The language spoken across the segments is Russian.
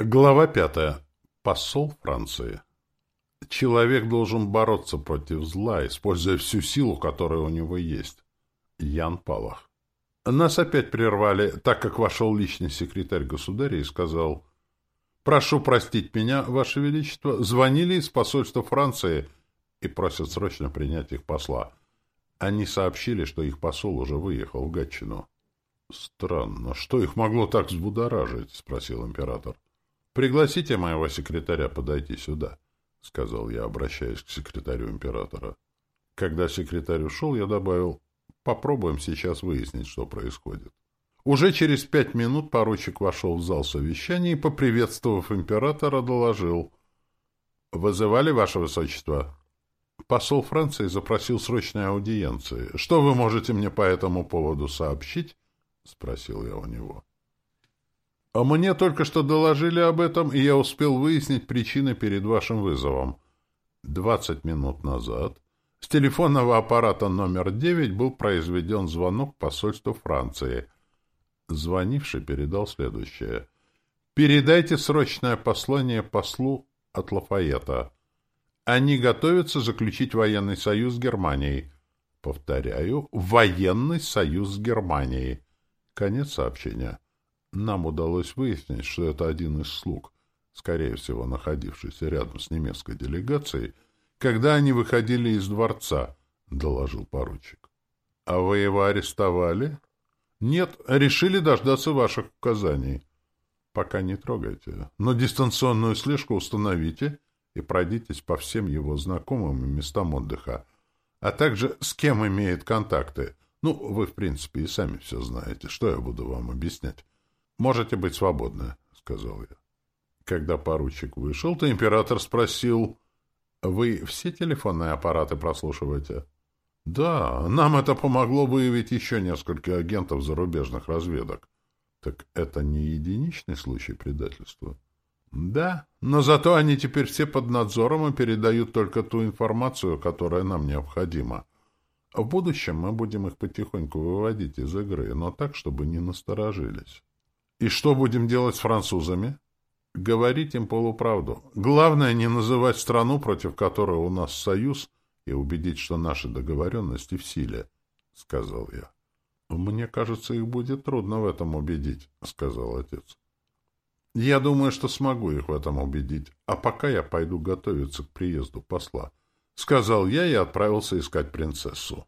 Глава пятая. Посол Франции. Человек должен бороться против зла, используя всю силу, которая у него есть. Ян Палах. Нас опять прервали, так как вошел личный секретарь государя и сказал «Прошу простить меня, Ваше Величество, звонили из посольства Франции и просят срочно принять их посла. Они сообщили, что их посол уже выехал в Гатчину». «Странно, что их могло так взбудоражить?» — спросил император. «Пригласите моего секретаря подойти сюда», — сказал я, обращаясь к секретарю императора. Когда секретарь ушел, я добавил, «Попробуем сейчас выяснить, что происходит». Уже через пять минут поручик вошел в зал совещания и, поприветствовав императора, доложил. «Вызывали, ваше высочество?» Посол Франции запросил срочной аудиенции. «Что вы можете мне по этому поводу сообщить?» — спросил я у него. А мне только что доложили об этом, и я успел выяснить причины перед вашим вызовом. Двадцать минут назад с телефонного аппарата номер девять был произведен звонок посольству Франции. Звонивший передал следующее. «Передайте срочное послание послу от Лафайета. Они готовятся заключить военный союз с Германией. Повторяю, военный союз с Германией». Конец сообщения. Нам удалось выяснить, что это один из слуг, скорее всего, находившийся рядом с немецкой делегацией, когда они выходили из дворца, — доложил поручик. — А вы его арестовали? — Нет, решили дождаться ваших указаний. — Пока не трогайте, но дистанционную слежку установите и пройдитесь по всем его знакомым и местам отдыха, а также с кем имеет контакты. Ну, вы, в принципе, и сами все знаете, что я буду вам объяснять. «Можете быть свободны», — сказал я. Когда поручик вышел, то император спросил, «Вы все телефонные аппараты прослушиваете?» «Да, нам это помогло выявить еще несколько агентов зарубежных разведок». «Так это не единичный случай предательства?» «Да, но зато они теперь все под надзором и передают только ту информацию, которая нам необходима. В будущем мы будем их потихоньку выводить из игры, но так, чтобы не насторожились». И что будем делать с французами? Говорить им полуправду. Главное не называть страну, против которой у нас союз, и убедить, что наши договоренности в силе, — сказал я. — Мне кажется, их будет трудно в этом убедить, — сказал отец. — Я думаю, что смогу их в этом убедить, а пока я пойду готовиться к приезду посла, — сказал я и отправился искать принцессу.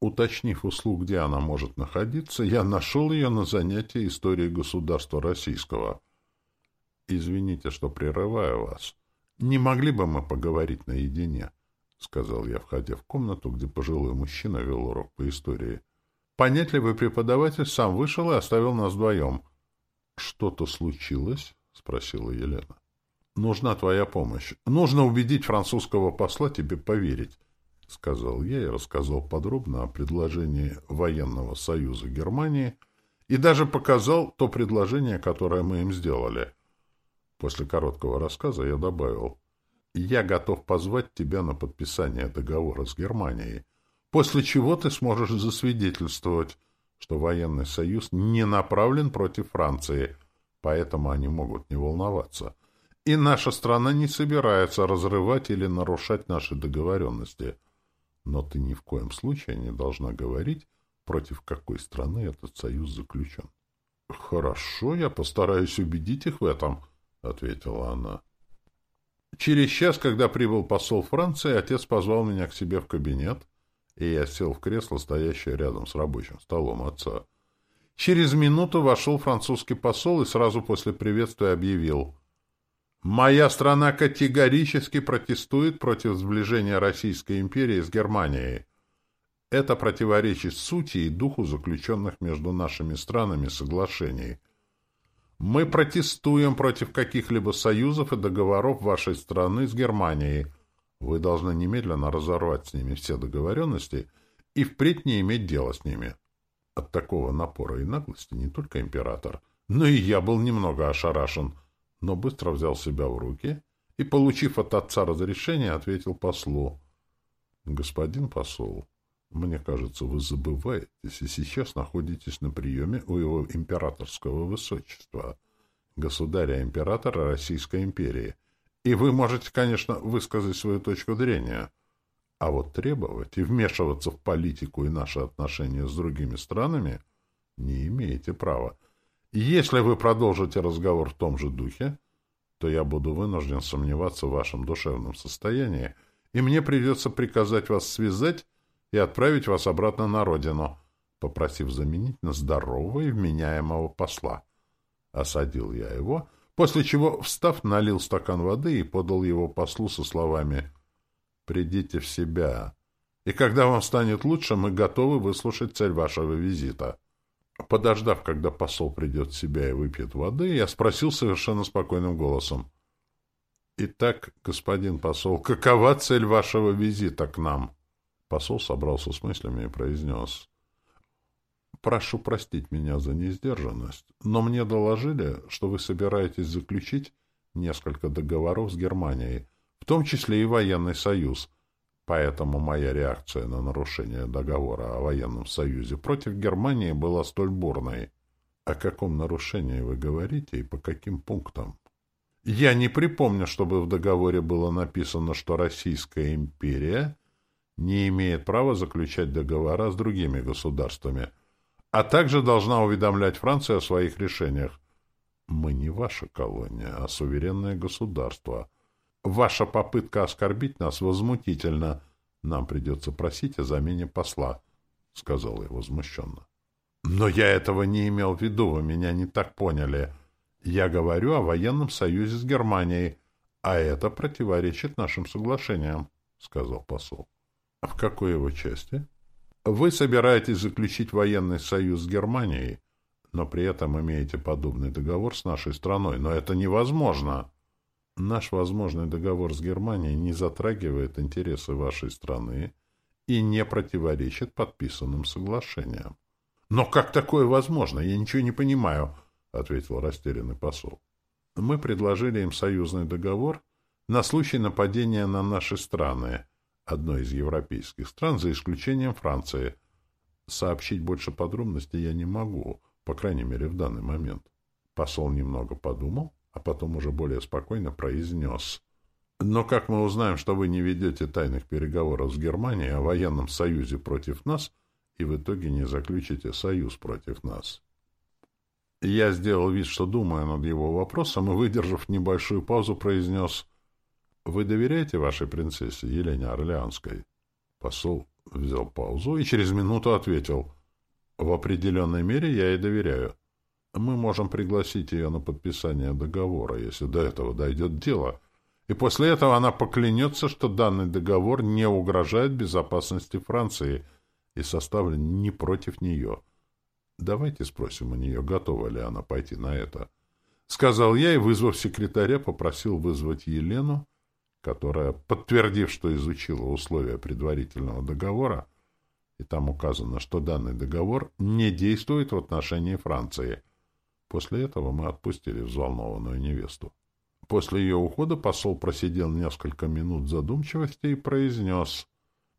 Уточнив услуг, где она может находиться, я нашел ее на занятии истории государства российского. «Извините, что прерываю вас. Не могли бы мы поговорить наедине?» — сказал я, входя в комнату, где пожилой мужчина вел урок по истории. Понятливый преподаватель сам вышел и оставил нас вдвоем. «Что-то случилось?» — спросила Елена. «Нужна твоя помощь. Нужно убедить французского посла тебе поверить. — сказал я и рассказал подробно о предложении военного союза Германии и даже показал то предложение, которое мы им сделали. После короткого рассказа я добавил, «Я готов позвать тебя на подписание договора с Германией, после чего ты сможешь засвидетельствовать, что военный союз не направлен против Франции, поэтому они могут не волноваться. И наша страна не собирается разрывать или нарушать наши договоренности». Но ты ни в коем случае не должна говорить, против какой страны этот союз заключен. — Хорошо, я постараюсь убедить их в этом, — ответила она. Через час, когда прибыл посол Франции, отец позвал меня к себе в кабинет, и я сел в кресло, стоящее рядом с рабочим столом отца. Через минуту вошел французский посол и сразу после приветствия объявил — Моя страна категорически протестует против сближения Российской империи с Германией. Это противоречит сути и духу заключенных между нашими странами соглашений. Мы протестуем против каких-либо союзов и договоров вашей страны с Германией. Вы должны немедленно разорвать с ними все договоренности и впредь не иметь дела с ними. От такого напора и наглости не только император, но и я был немного ошарашен — но быстро взял себя в руки и, получив от отца разрешение, ответил послу. — Господин посол, мне кажется, вы забываетесь и сейчас находитесь на приеме у его императорского высочества. государя-императора Российской империи. И вы можете, конечно, высказать свою точку зрения. А вот требовать и вмешиваться в политику и наши отношения с другими странами не имеете права. Если вы продолжите разговор в том же духе, то я буду вынужден сомневаться в вашем душевном состоянии, и мне придется приказать вас связать и отправить вас обратно на родину, попросив заменить на здорового и вменяемого посла. Осадил я его, после чего, встав, налил стакан воды и подал его послу со словами «Придите в себя, и когда вам станет лучше, мы готовы выслушать цель вашего визита». Подождав, когда посол придет в себя и выпьет воды, я спросил совершенно спокойным голосом. «Итак, господин посол, какова цель вашего визита к нам?» Посол собрался с мыслями и произнес. «Прошу простить меня за несдержанность, но мне доложили, что вы собираетесь заключить несколько договоров с Германией, в том числе и военный союз, Поэтому моя реакция на нарушение договора о военном союзе против Германии была столь бурной. О каком нарушении вы говорите и по каким пунктам? Я не припомню, чтобы в договоре было написано, что Российская империя не имеет права заключать договора с другими государствами, а также должна уведомлять Францию о своих решениях. Мы не ваша колония, а суверенное государство — Ваша попытка оскорбить нас возмутительна. Нам придется просить о замене посла, — сказал я возмущенно. Но я этого не имел в виду, вы меня не так поняли. Я говорю о военном союзе с Германией, а это противоречит нашим соглашениям, — сказал посол. — В какой его части? Вы собираетесь заключить военный союз с Германией, но при этом имеете подобный договор с нашей страной, но это невозможно. Наш возможный договор с Германией не затрагивает интересы вашей страны и не противоречит подписанным соглашениям. — Но как такое возможно? Я ничего не понимаю, — ответил растерянный посол. — Мы предложили им союзный договор на случай нападения на наши страны, одной из европейских стран, за исключением Франции. Сообщить больше подробностей я не могу, по крайней мере, в данный момент. Посол немного подумал а потом уже более спокойно произнес. «Но как мы узнаем, что вы не ведете тайных переговоров с Германией о военном союзе против нас и в итоге не заключите союз против нас?» Я сделал вид, что думаю над его вопросом, и, выдержав небольшую паузу, произнес «Вы доверяете вашей принцессе Елене Орлеанской?» Посол взял паузу и через минуту ответил «В определенной мере я ей доверяю мы можем пригласить ее на подписание договора, если до этого дойдет дело, и после этого она поклянется, что данный договор не угрожает безопасности Франции и составлен не против нее. Давайте спросим у нее, готова ли она пойти на это. Сказал я и, вызвав секретаря, попросил вызвать Елену, которая, подтвердив, что изучила условия предварительного договора, и там указано, что данный договор не действует в отношении Франции — После этого мы отпустили взволнованную невесту. После ее ухода посол просидел несколько минут задумчивости и произнес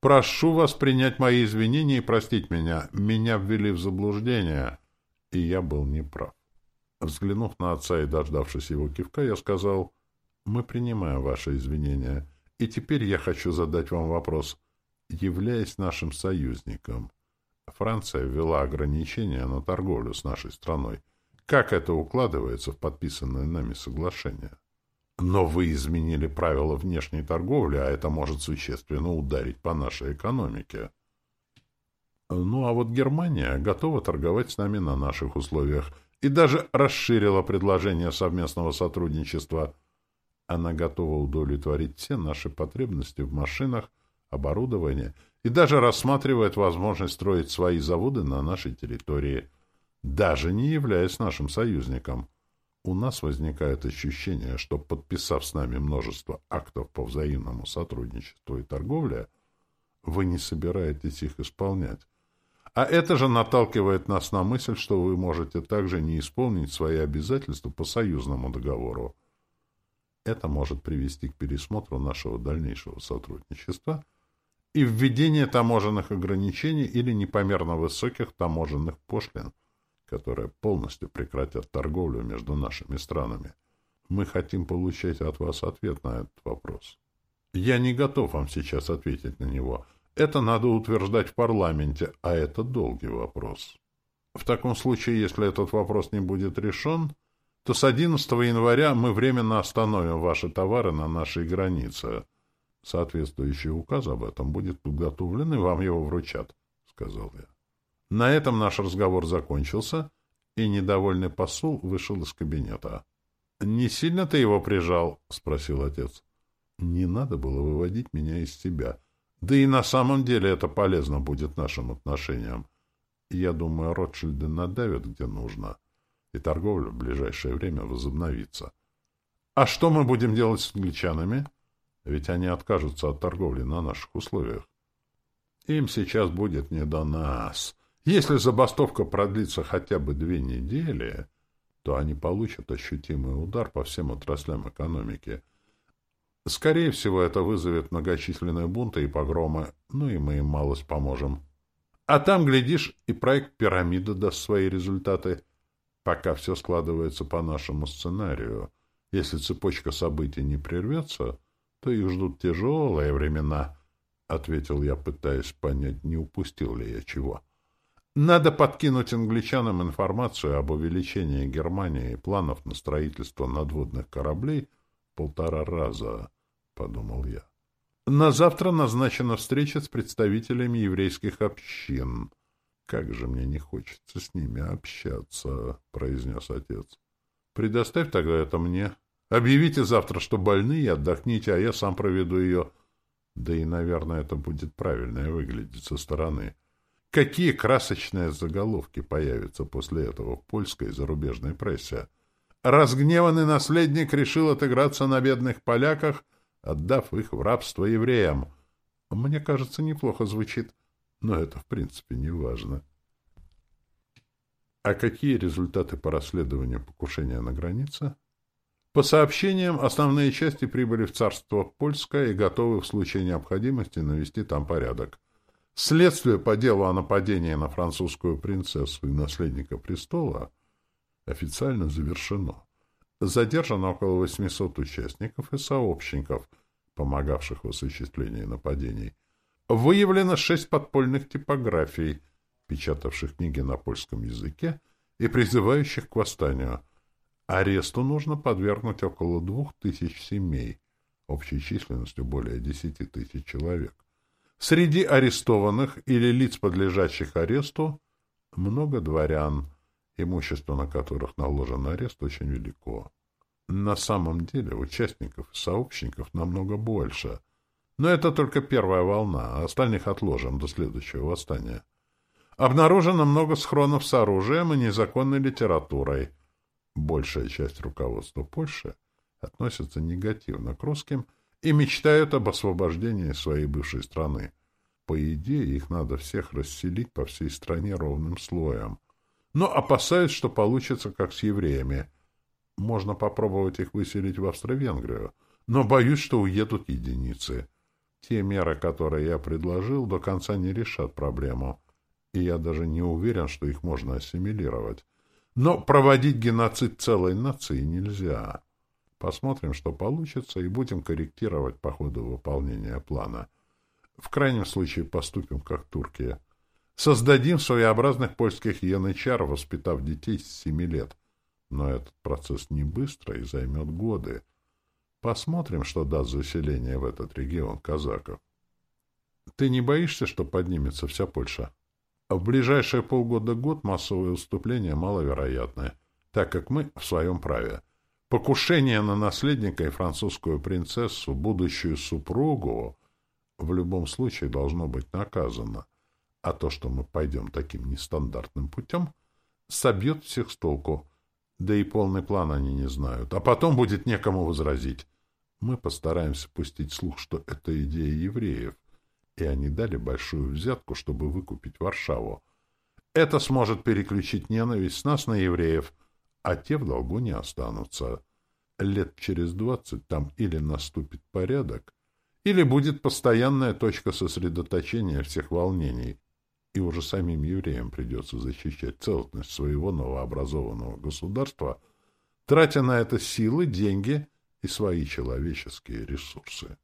«Прошу вас принять мои извинения и простить меня. Меня ввели в заблуждение, и я был неправ». Взглянув на отца и дождавшись его кивка, я сказал «Мы принимаем ваши извинения, и теперь я хочу задать вам вопрос. Являясь нашим союзником, Франция ввела ограничения на торговлю с нашей страной — как это укладывается в подписанное нами соглашение? Но вы изменили правила внешней торговли, а это может существенно ударить по нашей экономике. Ну, а вот Германия готова торговать с нами на наших условиях и даже расширила предложение совместного сотрудничества. Она готова удовлетворить все наши потребности в машинах, оборудовании и даже рассматривает возможность строить свои заводы на нашей территории – даже не являясь нашим союзником. У нас возникает ощущение, что, подписав с нами множество актов по взаимному сотрудничеству и торговле, вы не собираетесь их исполнять. А это же наталкивает нас на мысль, что вы можете также не исполнить свои обязательства по союзному договору. Это может привести к пересмотру нашего дальнейшего сотрудничества и введению таможенных ограничений или непомерно высоких таможенных пошлин – которые полностью прекратят торговлю между нашими странами. Мы хотим получить от вас ответ на этот вопрос. Я не готов вам сейчас ответить на него. Это надо утверждать в парламенте, а это долгий вопрос. В таком случае, если этот вопрос не будет решен, то с 11 января мы временно остановим ваши товары на нашей границе. Соответствующий указ об этом будет подготовлен, и вам его вручат, — сказал я. На этом наш разговор закончился, и недовольный посол вышел из кабинета. — Не сильно ты его прижал? — спросил отец. — Не надо было выводить меня из себя. Да и на самом деле это полезно будет нашим отношениям. Я думаю, Ротшильды надавят где нужно, и торговля в ближайшее время возобновится. А что мы будем делать с англичанами? Ведь они откажутся от торговли на наших условиях. Им сейчас будет не до нас. Если забастовка продлится хотя бы две недели, то они получат ощутимый удар по всем отраслям экономики. Скорее всего, это вызовет многочисленные бунты и погромы, ну и мы им малость поможем. А там, глядишь, и проект «Пирамида» даст свои результаты. Пока все складывается по нашему сценарию. Если цепочка событий не прервется, то их ждут тяжелые времена, — ответил я, пытаясь понять, не упустил ли я чего. Надо подкинуть англичанам информацию об увеличении Германии планов на строительство надводных кораблей полтора раза, — подумал я. На завтра назначена встреча с представителями еврейских общин. Как же мне не хочется с ними общаться, произнес отец. Предоставь тогда это мне. Объявите завтра, что больны, и отдохните, а я сам проведу ее. Да и, наверное, это будет правильно выглядеть со стороны. Какие красочные заголовки появятся после этого в польской и зарубежной прессе. Разгневанный наследник решил отыграться на бедных поляках — отдав их в рабство евреям. Мне кажется, неплохо звучит, но это, в принципе, не важно. А какие результаты по расследованию покушения на границе? По сообщениям, основные части прибыли в царство Польское и готовы в случае необходимости навести там порядок. Следствие по делу о нападении на французскую принцессу и наследника престола официально завершено. Задержано около 800 участников и сообщников, помогавших в осуществлении нападений. Выявлено шесть подпольных типографий, печатавших книги на польском языке и призывающих к восстанию. Аресту нужно подвергнуть около двух тысяч семей, общей численностью более десяти тысяч человек. Среди арестованных или лиц, подлежащих аресту, много дворян, имущество на которых наложен арест очень велико. На самом деле участников и сообщников намного больше. Но это только первая волна, а остальных отложим до следующего восстания. Обнаружено много схронов с оружием и незаконной литературой. Большая часть руководства Польши относится негативно к русским и мечтают об освобождении своей бывшей страны. По идее, их надо всех расселить по всей стране ровным слоем но опасаюсь, что получится как с евреями. Можно попробовать их выселить в Австро-Венгрию, но боюсь, что уедут единицы. Те меры, которые я предложил, до конца не решат проблему, и я даже не уверен, что их можно ассимилировать. Но проводить геноцид целой нации нельзя. Посмотрим, что получится, и будем корректировать по ходу выполнения плана. В крайнем случае поступим как Туркия. Создадим своеобразных польских янычар, воспитав детей с семи лет. Но этот процесс не быстро и займет годы. Посмотрим, что даст заселение в этот регион казаков. Ты не боишься, что поднимется вся Польша? В ближайшие полгода-год массовые уступления маловероятны, так как мы в своем праве. Покушение на наследника и французскую принцессу, будущую супругу, в любом случае должно быть наказано. А то, что мы пойдем таким нестандартным путем, собьет всех с толку. Да и полный план они не знают. А потом будет некому возразить. Мы постараемся пустить слух, что это идея евреев, и они дали большую взятку, чтобы выкупить Варшаву. Это сможет переключить ненависть с нас на евреев, а те в долгу не останутся. Лет через двадцать там или наступит порядок, или будет постоянная точка сосредоточения всех волнений — и уже самим евреям придется защищать целостность своего новообразованного государства, тратя на это силы, деньги и свои человеческие ресурсы.